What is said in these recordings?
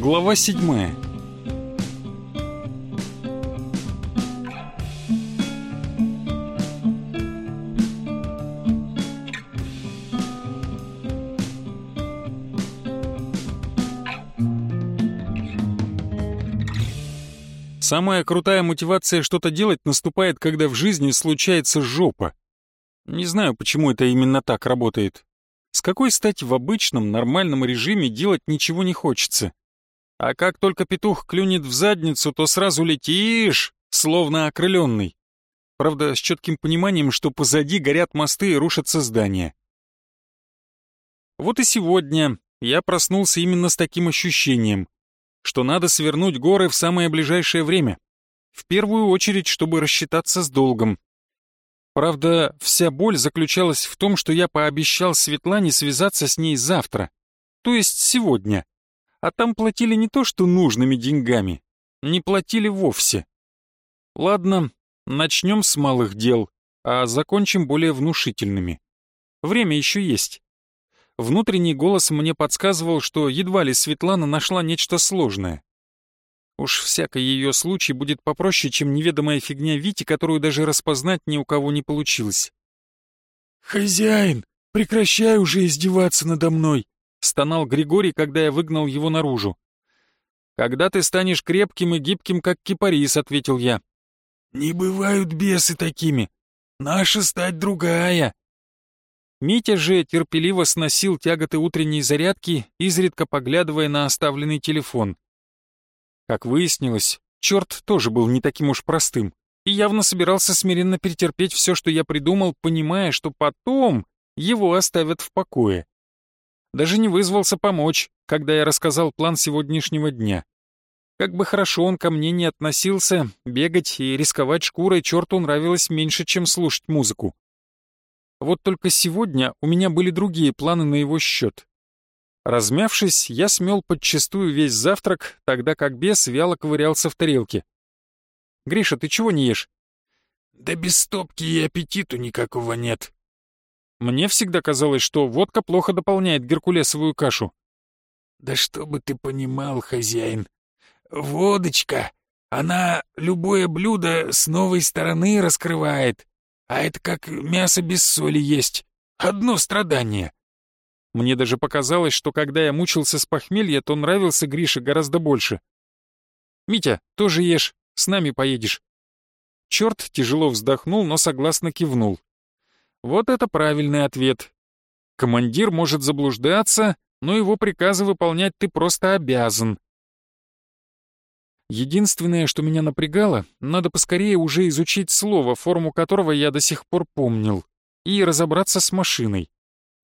Глава седьмая. Самая крутая мотивация что-то делать наступает, когда в жизни случается жопа. Не знаю, почему это именно так работает. С какой стати в обычном, нормальном режиме делать ничего не хочется? А как только петух клюнет в задницу, то сразу летишь, словно окрыленный. Правда, с четким пониманием, что позади горят мосты и рушатся здания. Вот и сегодня я проснулся именно с таким ощущением, что надо свернуть горы в самое ближайшее время. В первую очередь, чтобы рассчитаться с долгом. Правда, вся боль заключалась в том, что я пообещал Светлане связаться с ней завтра, то есть сегодня. А там платили не то что нужными деньгами, не платили вовсе. Ладно, начнем с малых дел, а закончим более внушительными. Время еще есть. Внутренний голос мне подсказывал, что едва ли Светлана нашла нечто сложное. Уж всякий ее случай будет попроще, чем неведомая фигня Вити, которую даже распознать ни у кого не получилось. «Хозяин, прекращай уже издеваться надо мной!» — стонал Григорий, когда я выгнал его наружу. «Когда ты станешь крепким и гибким, как кипарис», — ответил я. «Не бывают бесы такими. Наша стать другая». Митя же терпеливо сносил тяготы утренней зарядки, изредка поглядывая на оставленный телефон. Как выяснилось, черт тоже был не таким уж простым и явно собирался смиренно перетерпеть все, что я придумал, понимая, что потом его оставят в покое. Даже не вызвался помочь, когда я рассказал план сегодняшнего дня. Как бы хорошо он ко мне не относился, бегать и рисковать шкурой черту нравилось меньше, чем слушать музыку. Вот только сегодня у меня были другие планы на его счет. Размявшись, я смел подчистую весь завтрак, тогда как бес вяло ковырялся в тарелке. «Гриша, ты чего не ешь?» «Да без стопки и аппетиту никакого нет». Мне всегда казалось, что водка плохо дополняет геркулесовую кашу. «Да чтобы ты понимал, хозяин, водочка, она любое блюдо с новой стороны раскрывает, а это как мясо без соли есть, одно страдание». Мне даже показалось, что когда я мучился с похмелья, то нравился Грише гораздо больше. «Митя, тоже ешь, с нами поедешь». Черт тяжело вздохнул, но согласно кивнул. Вот это правильный ответ. Командир может заблуждаться, но его приказы выполнять ты просто обязан. Единственное, что меня напрягало, надо поскорее уже изучить слово, форму которого я до сих пор помнил, и разобраться с машиной.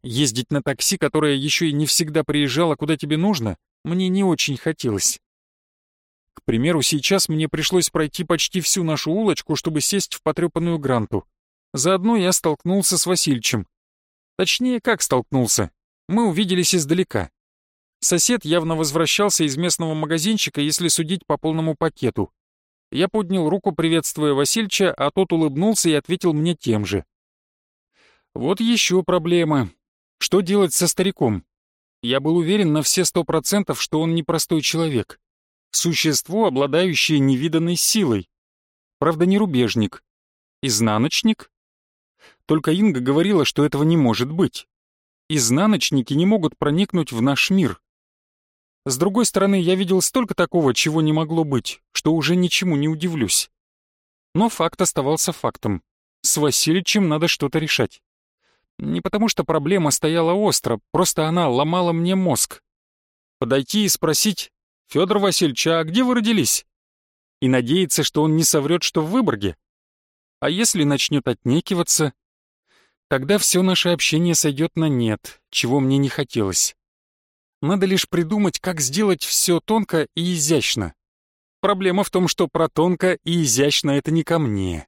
Ездить на такси, которое еще и не всегда приезжало куда тебе нужно, мне не очень хотелось. К примеру, сейчас мне пришлось пройти почти всю нашу улочку, чтобы сесть в потрепанную гранту. Заодно я столкнулся с Васильчем. Точнее, как столкнулся. Мы увиделись издалека. Сосед явно возвращался из местного магазинчика, если судить по полному пакету. Я поднял руку, приветствуя Васильча, а тот улыбнулся и ответил мне тем же. Вот еще проблема. Что делать со стариком? Я был уверен на все сто процентов, что он непростой человек. Существо, обладающее невиданной силой. Правда, не рубежник. Изнаночник? Только Инга говорила, что этого не может быть. Изнаночники не могут проникнуть в наш мир. С другой стороны, я видел столько такого, чего не могло быть, что уже ничему не удивлюсь. Но факт оставался фактом. С Васильичем надо что-то решать. Не потому что проблема стояла остро, просто она ломала мне мозг. Подойти и спросить, «Федор Васильевич, а где вы родились?» И надеяться, что он не соврет, что в Выборге. А если начнет отнекиваться, тогда все наше общение сойдет на нет, чего мне не хотелось. Надо лишь придумать, как сделать все тонко и изящно. Проблема в том, что про тонко и изящно это не ко мне.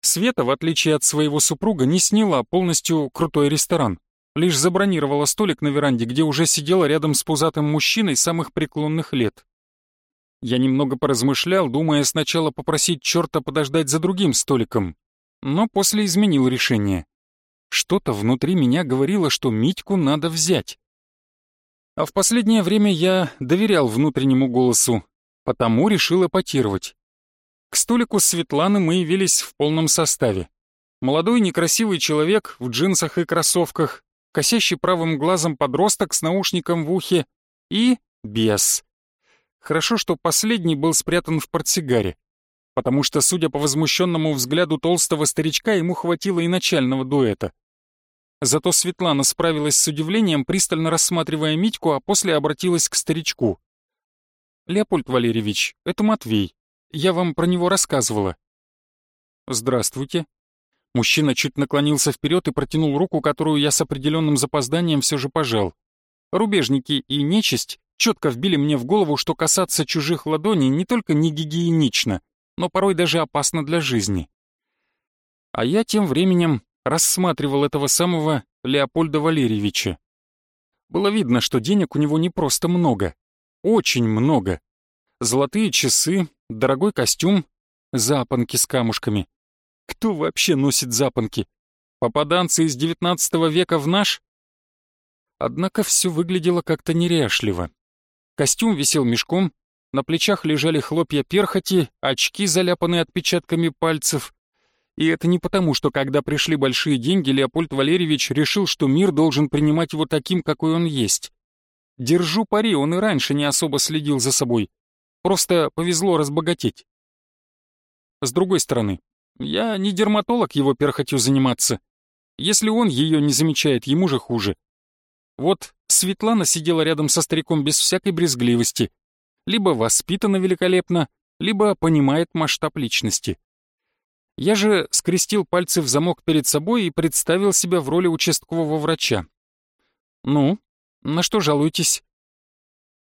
Света, в отличие от своего супруга, не сняла полностью крутой ресторан. Лишь забронировала столик на веранде, где уже сидела рядом с пузатым мужчиной самых преклонных лет. Я немного поразмышлял, думая сначала попросить черта подождать за другим столиком, но после изменил решение. Что-то внутри меня говорило, что Митьку надо взять. А в последнее время я доверял внутреннему голосу, потому решил эпатировать. К столику Светланы мы явились в полном составе. Молодой некрасивый человек в джинсах и кроссовках, косящий правым глазом подросток с наушником в ухе и бес. Хорошо, что последний был спрятан в портсигаре, потому что, судя по возмущенному взгляду толстого старичка, ему хватило и начального дуэта. Зато Светлана справилась с удивлением, пристально рассматривая Митьку, а после обратилась к старичку. «Леопольд Валерьевич, это Матвей. Я вам про него рассказывала». «Здравствуйте». Мужчина чуть наклонился вперед и протянул руку, которую я с определенным запозданием все же пожал. Рубежники и нечисть четко вбили мне в голову, что касаться чужих ладоней не только не гигиенично, но порой даже опасно для жизни. А я тем временем рассматривал этого самого Леопольда Валерьевича. Было видно, что денег у него не просто много, очень много. Золотые часы, дорогой костюм, запонки с камушками. Кто вообще носит запонки? Попаданцы из девятнадцатого века в наш? Однако все выглядело как-то неряшливо. Костюм висел мешком, на плечах лежали хлопья перхоти, очки, заляпанные отпечатками пальцев. И это не потому, что когда пришли большие деньги, Леопольд Валерьевич решил, что мир должен принимать его таким, какой он есть. Держу пари, он и раньше не особо следил за собой. Просто повезло разбогатеть. С другой стороны, я не дерматолог его перхотью заниматься. Если он ее не замечает, ему же хуже. Вот Светлана сидела рядом со стариком без всякой брезгливости. Либо воспитана великолепно, либо понимает масштаб личности. Я же скрестил пальцы в замок перед собой и представил себя в роли участкового врача. «Ну, на что жалуетесь?»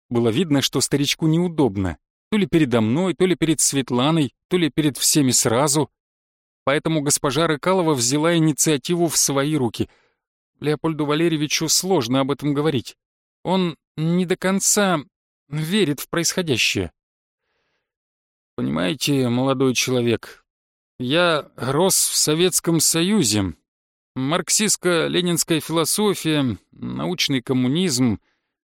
Было видно, что старичку неудобно. То ли передо мной, то ли перед Светланой, то ли перед всеми сразу. Поэтому госпожа Рыкалова взяла инициативу в свои руки — Леопольду Валерьевичу сложно об этом говорить. Он не до конца верит в происходящее. Понимаете, молодой человек, я рос в Советском Союзе. Марксистско-ленинская философия, научный коммунизм,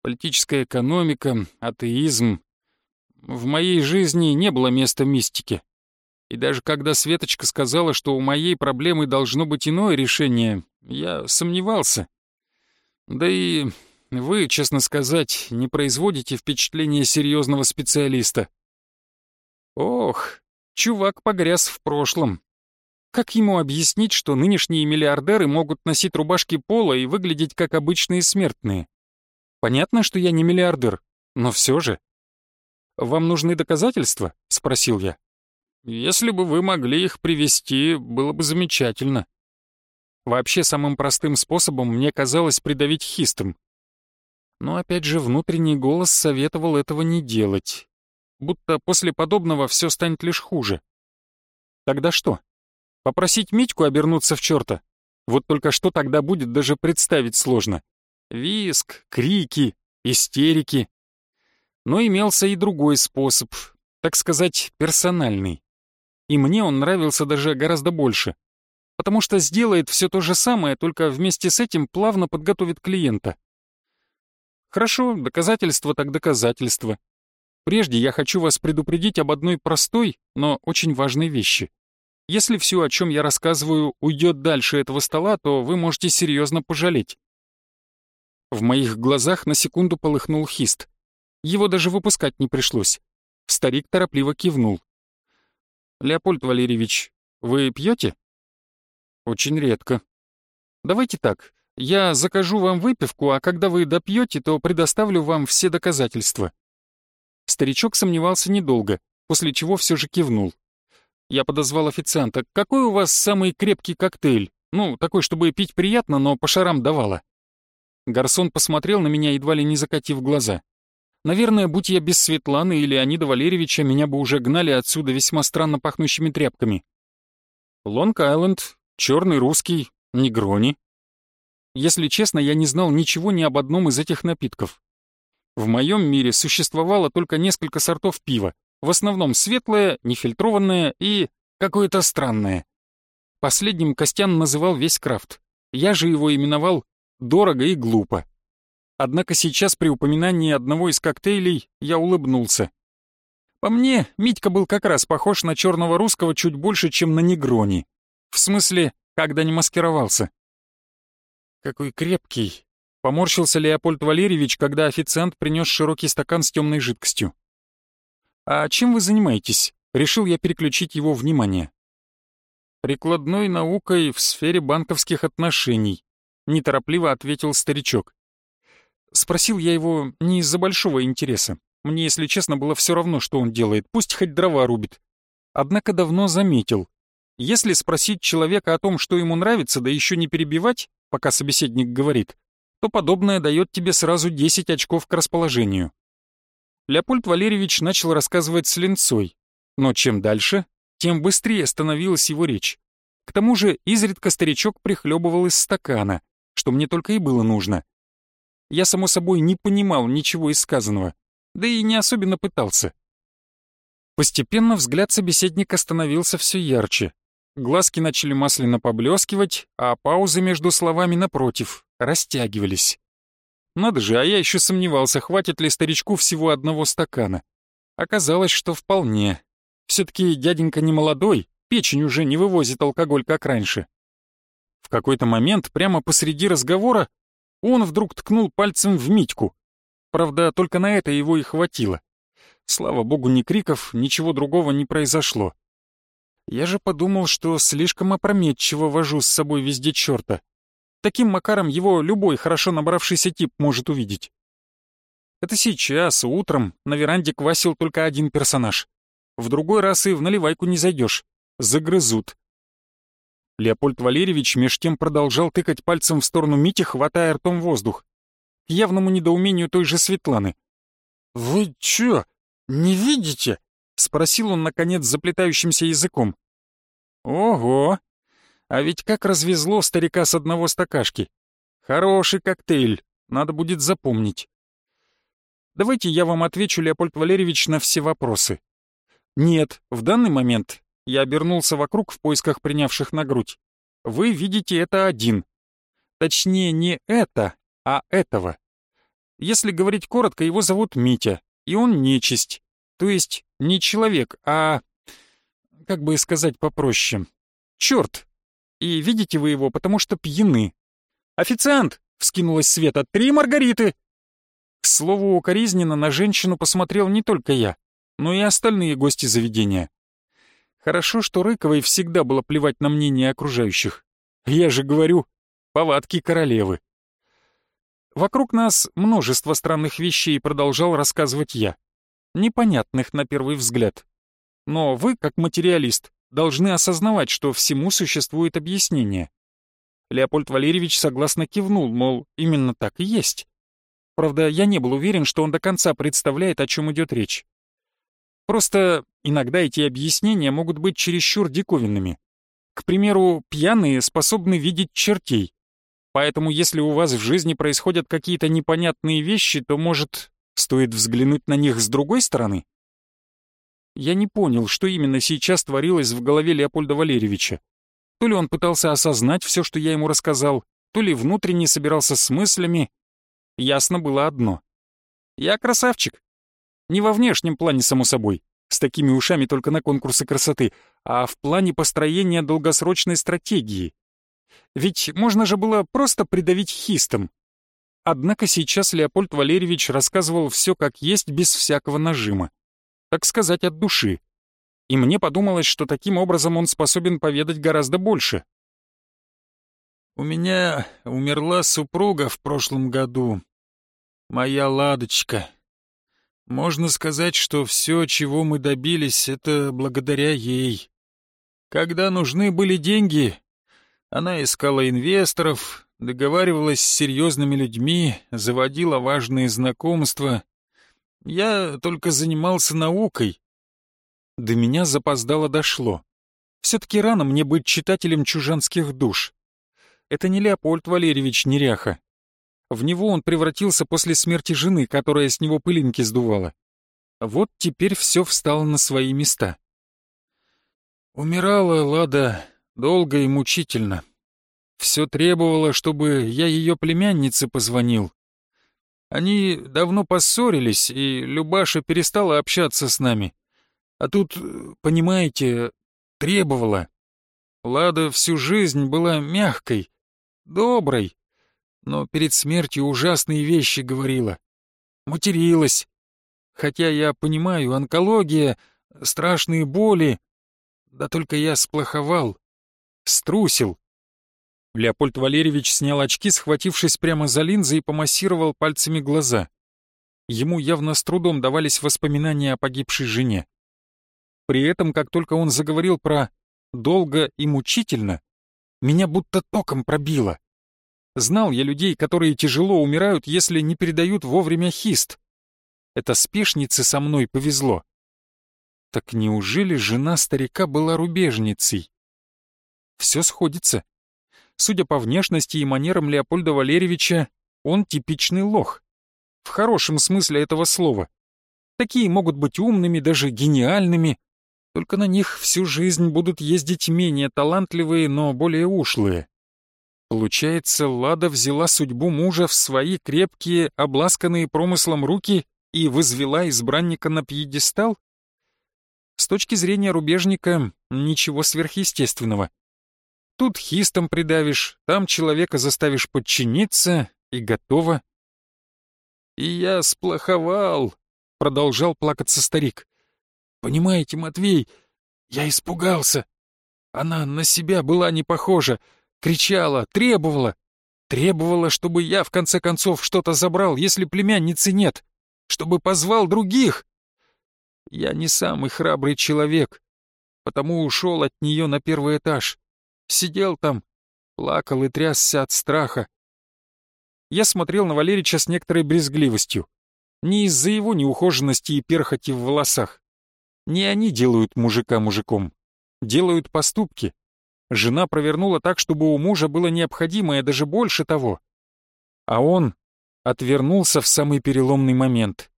политическая экономика, атеизм. В моей жизни не было места мистики. И даже когда Светочка сказала, что у моей проблемы должно быть иное решение, я сомневался. Да и вы, честно сказать, не производите впечатление серьезного специалиста. Ох, чувак погряз в прошлом. Как ему объяснить, что нынешние миллиардеры могут носить рубашки пола и выглядеть как обычные смертные? Понятно, что я не миллиардер, но все же. «Вам нужны доказательства?» — спросил я. Если бы вы могли их привести, было бы замечательно. Вообще, самым простым способом мне казалось придавить хистом. Но опять же, внутренний голос советовал этого не делать. Будто после подобного все станет лишь хуже. Тогда что? Попросить Митьку обернуться в черта? Вот только что тогда будет, даже представить сложно. Виск, крики, истерики. Но имелся и другой способ, так сказать, персональный и мне он нравился даже гораздо больше, потому что сделает все то же самое, только вместе с этим плавно подготовит клиента. Хорошо, доказательство так доказательство. Прежде я хочу вас предупредить об одной простой, но очень важной вещи. Если все, о чем я рассказываю, уйдет дальше этого стола, то вы можете серьезно пожалеть. В моих глазах на секунду полыхнул хист. Его даже выпускать не пришлось. Старик торопливо кивнул. «Леопольд Валерьевич, вы пьете?» «Очень редко». «Давайте так, я закажу вам выпивку, а когда вы допьете, то предоставлю вам все доказательства». Старичок сомневался недолго, после чего все же кивнул. Я подозвал официанта. «Какой у вас самый крепкий коктейль? Ну, такой, чтобы пить приятно, но по шарам давало». Гарсон посмотрел на меня, едва ли не закатив глаза. Наверное, будь я без Светланы или Леонида Валерьевича, меня бы уже гнали отсюда весьма странно пахнущими тряпками. Лонг-Айленд, черный русский, негрони. Если честно, я не знал ничего ни об одном из этих напитков. В моем мире существовало только несколько сортов пива, в основном светлое, нефильтрованное и какое-то странное. Последним Костян называл весь крафт. Я же его именовал «дорого и глупо». Однако сейчас при упоминании одного из коктейлей я улыбнулся. По мне, Митька был как раз похож на черного русского чуть больше, чем на негрони. В смысле, когда не маскировался. Какой крепкий. Поморщился Леопольд Валерьевич, когда официант принес широкий стакан с темной жидкостью. «А чем вы занимаетесь?» Решил я переключить его внимание. «Прикладной наукой в сфере банковских отношений», — неторопливо ответил старичок. Спросил я его не из-за большого интереса. Мне, если честно, было все равно, что он делает, пусть хоть дрова рубит. Однако давно заметил. Если спросить человека о том, что ему нравится, да еще не перебивать, пока собеседник говорит, то подобное дает тебе сразу 10 очков к расположению. Леопольд Валерьевич начал рассказывать с линцой, но чем дальше, тем быстрее становилась его речь. К тому же изредка старичок прихлебывал из стакана, что мне только и было нужно. Я, само собой, не понимал ничего из сказанного, да и не особенно пытался. Постепенно взгляд собеседника становился все ярче. Глазки начали масляно поблескивать, а паузы между словами напротив растягивались. Надо же, а я еще сомневался, хватит ли старичку всего одного стакана. Оказалось, что вполне. Все-таки дяденька не молодой, печень уже не вывозит алкоголь, как раньше. В какой-то момент, прямо посреди разговора, он вдруг ткнул пальцем в Митьку. Правда, только на это его и хватило. Слава богу, ни криков, ничего другого не произошло. Я же подумал, что слишком опрометчиво вожу с собой везде черта. Таким макаром его любой хорошо набравшийся тип может увидеть. Это сейчас, утром, на веранде квасил только один персонаж. В другой раз и в наливайку не зайдешь. Загрызут. Леопольд Валерьевич меж тем продолжал тыкать пальцем в сторону Мити, хватая ртом воздух к явному недоумению той же Светланы. «Вы чё, не видите?» — спросил он, наконец, заплетающимся языком. «Ого! А ведь как развезло старика с одного стакашки. Хороший коктейль, надо будет запомнить. Давайте я вам отвечу, Леопольд Валерьевич, на все вопросы. Нет, в данный момент я обернулся вокруг в поисках принявших на грудь. Вы видите это один. Точнее, не это, а этого. Если говорить коротко, его зовут Митя, и он нечисть. То есть не человек, а... Как бы сказать попроще. Черт. И видите вы его, потому что пьяны. «Официант!» — вскинулась Света. «Три Маргариты!» К слову, укоризненно на женщину посмотрел не только я, но и остальные гости заведения. Хорошо, что Рыковой всегда было плевать на мнение окружающих. Я же говорю, повадки королевы. Вокруг нас множество странных вещей, продолжал рассказывать я. Непонятных на первый взгляд. Но вы, как материалист, должны осознавать, что всему существует объяснение. Леопольд Валерьевич согласно кивнул, мол, именно так и есть. Правда, я не был уверен, что он до конца представляет, о чем идет речь. Просто иногда эти объяснения могут быть чересчур диковинными. К примеру, пьяные способны видеть чертей, Поэтому если у вас в жизни происходят какие-то непонятные вещи, то, может, стоит взглянуть на них с другой стороны? Я не понял, что именно сейчас творилось в голове Леопольда Валерьевича. То ли он пытался осознать все, что я ему рассказал, то ли внутренне собирался с мыслями. Ясно было одно. Я красавчик. Не во внешнем плане, само собой, с такими ушами только на конкурсы красоты, а в плане построения долгосрочной стратегии. Ведь можно же было просто придавить хистом. Однако сейчас Леопольд Валерьевич рассказывал все как есть, без всякого нажима. Так сказать, от души. И мне подумалось, что таким образом он способен поведать гораздо больше. «У меня умерла супруга в прошлом году. Моя ладочка. Можно сказать, что все, чего мы добились, это благодаря ей. Когда нужны были деньги, она искала инвесторов, договаривалась с серьезными людьми, заводила важные знакомства. Я только занимался наукой. До меня запоздало дошло. Все-таки рано мне быть читателем чужанских душ. Это не Леопольд Валерьевич Неряха. В него он превратился после смерти жены, которая с него пылинки сдувала. Вот теперь все встало на свои места. Умирала Лада долго и мучительно. Все требовало, чтобы я ее племяннице позвонил. Они давно поссорились, и Любаша перестала общаться с нами. А тут, понимаете, требовала. Лада всю жизнь была мягкой, доброй, но перед смертью ужасные вещи говорила. Материлась. Хотя я понимаю, онкология, страшные боли. Да только я сплоховал, струсил. Леопольд Валерьевич снял очки, схватившись прямо за линзы и помассировал пальцами глаза. Ему явно с трудом давались воспоминания о погибшей жене. При этом, как только он заговорил про «долго и мучительно», меня будто током пробило. Знал я людей, которые тяжело умирают, если не передают вовремя хист. Это спешнице со мной повезло. Так неужели жена старика была рубежницей? Все сходится. Судя по внешности и манерам Леопольда Валерьевича, он типичный лох. В хорошем смысле этого слова. Такие могут быть умными, даже гениальными, только на них всю жизнь будут ездить менее талантливые, но более ушлые. Получается, Лада взяла судьбу мужа в свои крепкие, обласканные промыслом руки и возвела избранника на пьедестал? С точки зрения рубежника, ничего сверхъестественного. Тут хистом придавишь, там человека заставишь подчиниться, и готово. «И я сплоховал», — продолжал плакаться старик. «Понимаете, Матвей, я испугался. Она на себя была не похожа, кричала, требовала. Требовала, чтобы я в конце концов что-то забрал, если племянницы нет, чтобы позвал других. Я не самый храбрый человек, потому ушел от нее на первый этаж. Сидел там, плакал и трясся от страха. Я смотрел на Валерича с некоторой брезгливостью. Не из-за его неухоженности и перхоти в волосах. Не они делают мужика мужиком. Делают поступки. Жена провернула так, чтобы у мужа было необходимое, даже больше того. А он отвернулся в самый переломный момент.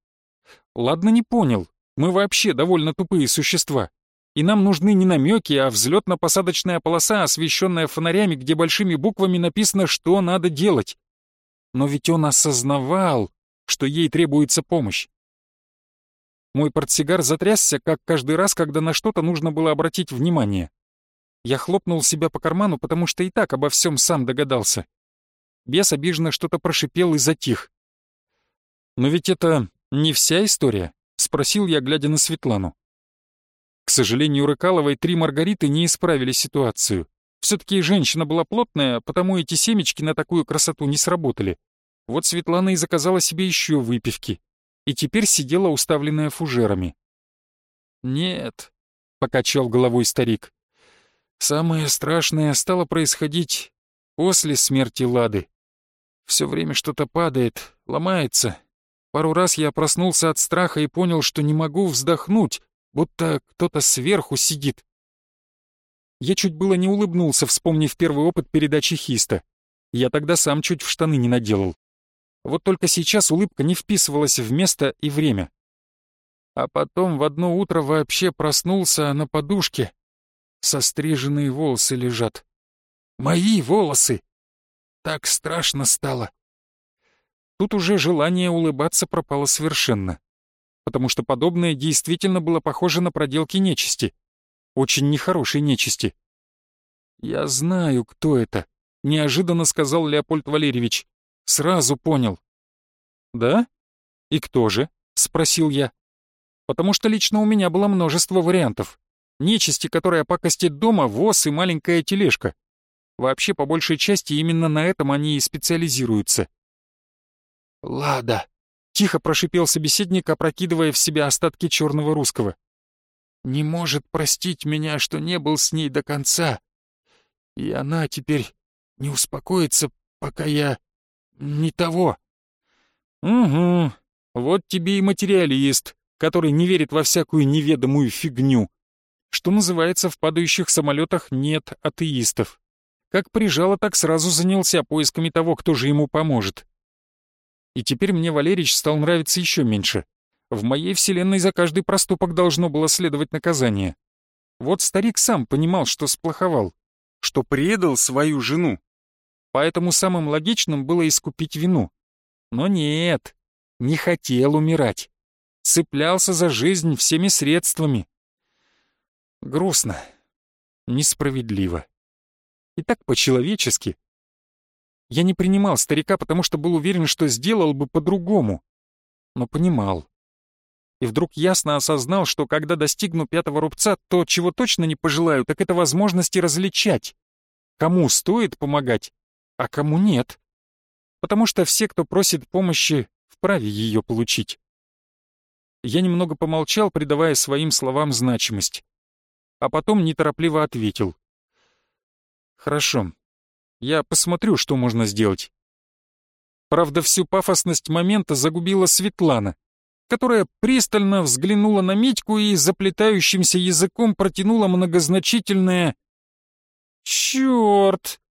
Ладно, не понял. Мы вообще довольно тупые существа и нам нужны не намеки, а взлетно-посадочная полоса, освещенная фонарями, где большими буквами написано, что надо делать. Но ведь он осознавал, что ей требуется помощь. Мой портсигар затрясся, как каждый раз, когда на что-то нужно было обратить внимание. Я хлопнул себя по карману, потому что и так обо всем сам догадался. Бес обиженно что-то прошипел и затих. «Но ведь это не вся история?» — спросил я, глядя на Светлану. К сожалению, Рыкаловой три Маргариты не исправили ситуацию. Все-таки женщина была плотная, потому эти семечки на такую красоту не сработали. Вот Светлана и заказала себе еще выпивки. И теперь сидела уставленная фужерами. «Нет», — покачал головой старик. «Самое страшное стало происходить после смерти Лады. Все время что-то падает, ломается. Пару раз я проснулся от страха и понял, что не могу вздохнуть, будто кто-то сверху сидит. Я чуть было не улыбнулся, вспомнив первый опыт передачи Хиста. Я тогда сам чуть в штаны не наделал. Вот только сейчас улыбка не вписывалась в место и время. А потом в одно утро вообще проснулся а на подушке. Состриженные волосы лежат. Мои волосы! Так страшно стало. Тут уже желание улыбаться пропало совершенно потому что подобное действительно было похоже на проделки нечисти. Очень нехорошей нечисти. «Я знаю, кто это», — неожиданно сказал Леопольд Валерьевич. «Сразу понял». «Да? И кто же?» — спросил я. «Потому что лично у меня было множество вариантов. Нечисти, которая пакостит дома, воз и маленькая тележка. Вообще, по большей части, именно на этом они и специализируются». «Лада», Тихо прошипел собеседник, опрокидывая в себя остатки черного русского. «Не может простить меня, что не был с ней до конца. И она теперь не успокоится, пока я... не того». «Угу, вот тебе и материалист, который не верит во всякую неведомую фигню. Что называется, в падающих самолетах нет атеистов. Как прижало, так сразу занялся поисками того, кто же ему поможет. И теперь мне Валерич стал нравиться еще меньше. В моей вселенной за каждый проступок должно было следовать наказание. Вот старик сам понимал, что сплоховал, что предал свою жену. Поэтому самым логичным было искупить вину. Но нет, не хотел умирать. Цеплялся за жизнь всеми средствами. Грустно. Несправедливо. И так по-человечески. Я не принимал старика, потому что был уверен, что сделал бы по-другому. Но понимал. И вдруг ясно осознал, что когда достигну пятого рубца, то, чего точно не пожелаю, так это возможности различать. Кому стоит помогать, а кому нет. Потому что все, кто просит помощи, вправе ее получить. Я немного помолчал, придавая своим словам значимость. А потом неторопливо ответил. «Хорошо, я посмотрю, что можно сделать. Правда, всю пафосность момента загубила Светлана, которая пристально взглянула на Митьку и заплетающимся языком протянула многозначительное «Чёрт!».